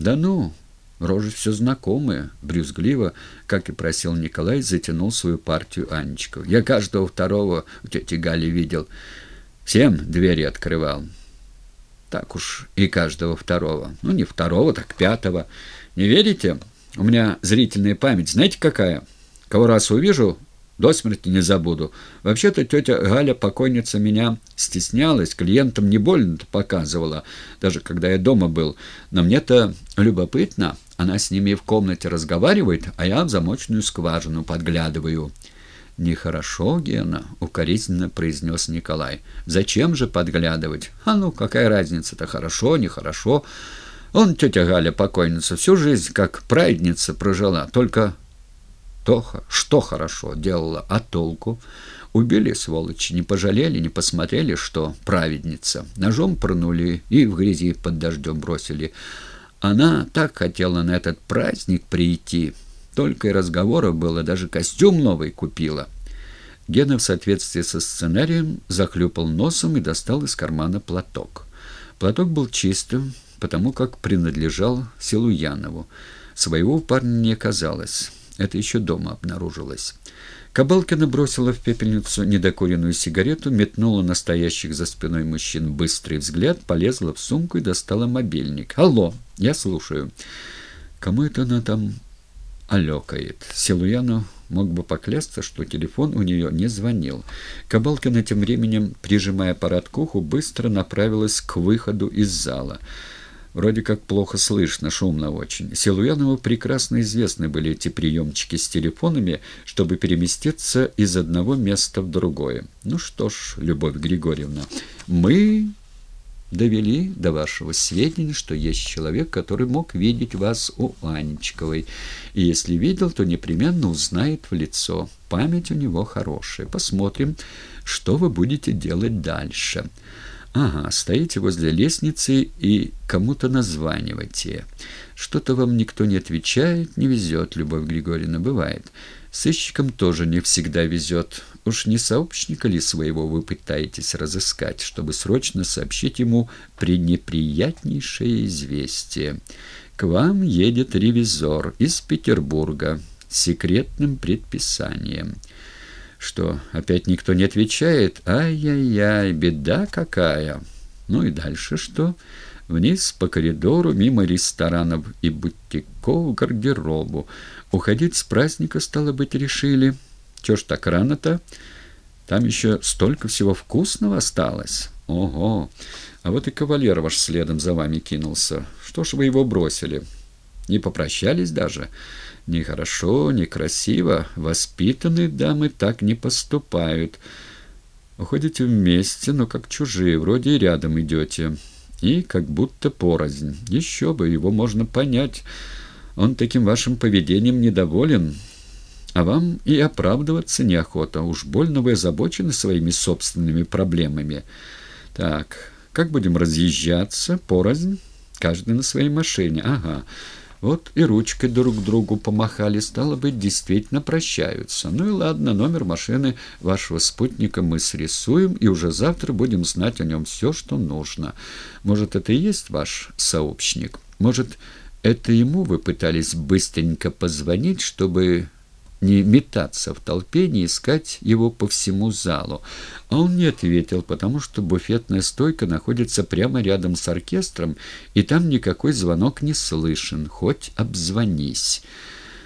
«Да ну!» Рожи все знакомые, брюзгливо, как и просил Николай, затянул свою партию Анечку. Я каждого второго у тети Гали видел. Всем двери открывал. Так уж и каждого второго. Ну, не второго, так пятого. Не верите? У меня зрительная память, знаете, какая? Кого раз увижу, до смерти не забуду. Вообще-то тетя Галя, покойница, меня стеснялась, клиентам не больно-то показывала, даже когда я дома был. Но мне-то любопытно. Она с ними в комнате разговаривает, а я в замочную скважину подглядываю». «Нехорошо, Гена», — укоризненно произнес Николай. «Зачем же подглядывать? А ну, какая разница-то, хорошо, нехорошо. Он, тетя Галя, покойница, всю жизнь как праведница прожила, только Тоха, что хорошо делала, а толку? Убили, сволочи, не пожалели, не посмотрели, что праведница. Ножом пронули и в грязи под дождем бросили. Она так хотела на этот праздник прийти. Только и разговоров было, даже костюм новый купила. Гена в соответствии со сценарием захлюпал носом и достал из кармана платок. Платок был чистым, потому как принадлежал Силуянову. Своего парня не оказалось. Это еще дома обнаружилось. Кабалкина бросила в пепельницу недокуренную сигарету, метнула настоящих за спиной мужчин быстрый взгляд, полезла в сумку и достала мобильник. «Алло, я слушаю». «Кому это она там алёкает?» Силуяну мог бы поклясться, что телефон у нее не звонил. Кабалкина тем временем, прижимая аппарат к уху, быстро направилась к выходу из зала. Вроде как плохо слышно, шумно очень. Силуянову прекрасно известны были эти приемчики с телефонами, чтобы переместиться из одного места в другое. Ну что ж, Любовь Григорьевна, мы довели до вашего сведения, что есть человек, который мог видеть вас у Анечковой. И если видел, то непременно узнает в лицо. Память у него хорошая. Посмотрим, что вы будете делать дальше». Ага, стоите возле лестницы и кому-то названиваете. Что-то вам никто не отвечает, не везет, Любовь Григорьевна, бывает. Сыщикам тоже не всегда везет. Уж не сообщника ли своего вы пытаетесь разыскать, чтобы срочно сообщить ему пренеприятнейшее известие? К вам едет ревизор из Петербурга с секретным предписанием. Что, опять никто не отвечает? Ай-яй-яй, беда какая! Ну и дальше что? Вниз по коридору, мимо ресторанов и бутиков, гардеробу. Уходить с праздника, стало быть, решили. Чё ж так рано-то? Там еще столько всего вкусного осталось. Ого! А вот и кавалер ваш следом за вами кинулся. Что ж вы его бросили? Не попрощались даже?» Нехорошо, некрасиво. Воспитанные дамы так не поступают. Уходите вместе, но как чужие, вроде и рядом идете. И как будто порознь. Еще бы, его можно понять. Он таким вашим поведением недоволен. А вам и оправдываться неохота. Уж больно вы озабочены своими собственными проблемами. Так, как будем разъезжаться? Порознь? Каждый на своей машине. Ага. Вот и ручкой друг другу помахали, стало быть, действительно прощаются. Ну и ладно, номер машины вашего спутника мы срисуем, и уже завтра будем знать о нем все, что нужно. Может, это и есть ваш сообщник? Может, это ему вы пытались быстренько позвонить, чтобы не метаться в толпе, не искать его по всему залу. А он не ответил, потому что буфетная стойка находится прямо рядом с оркестром, и там никакой звонок не слышен, хоть обзвонись».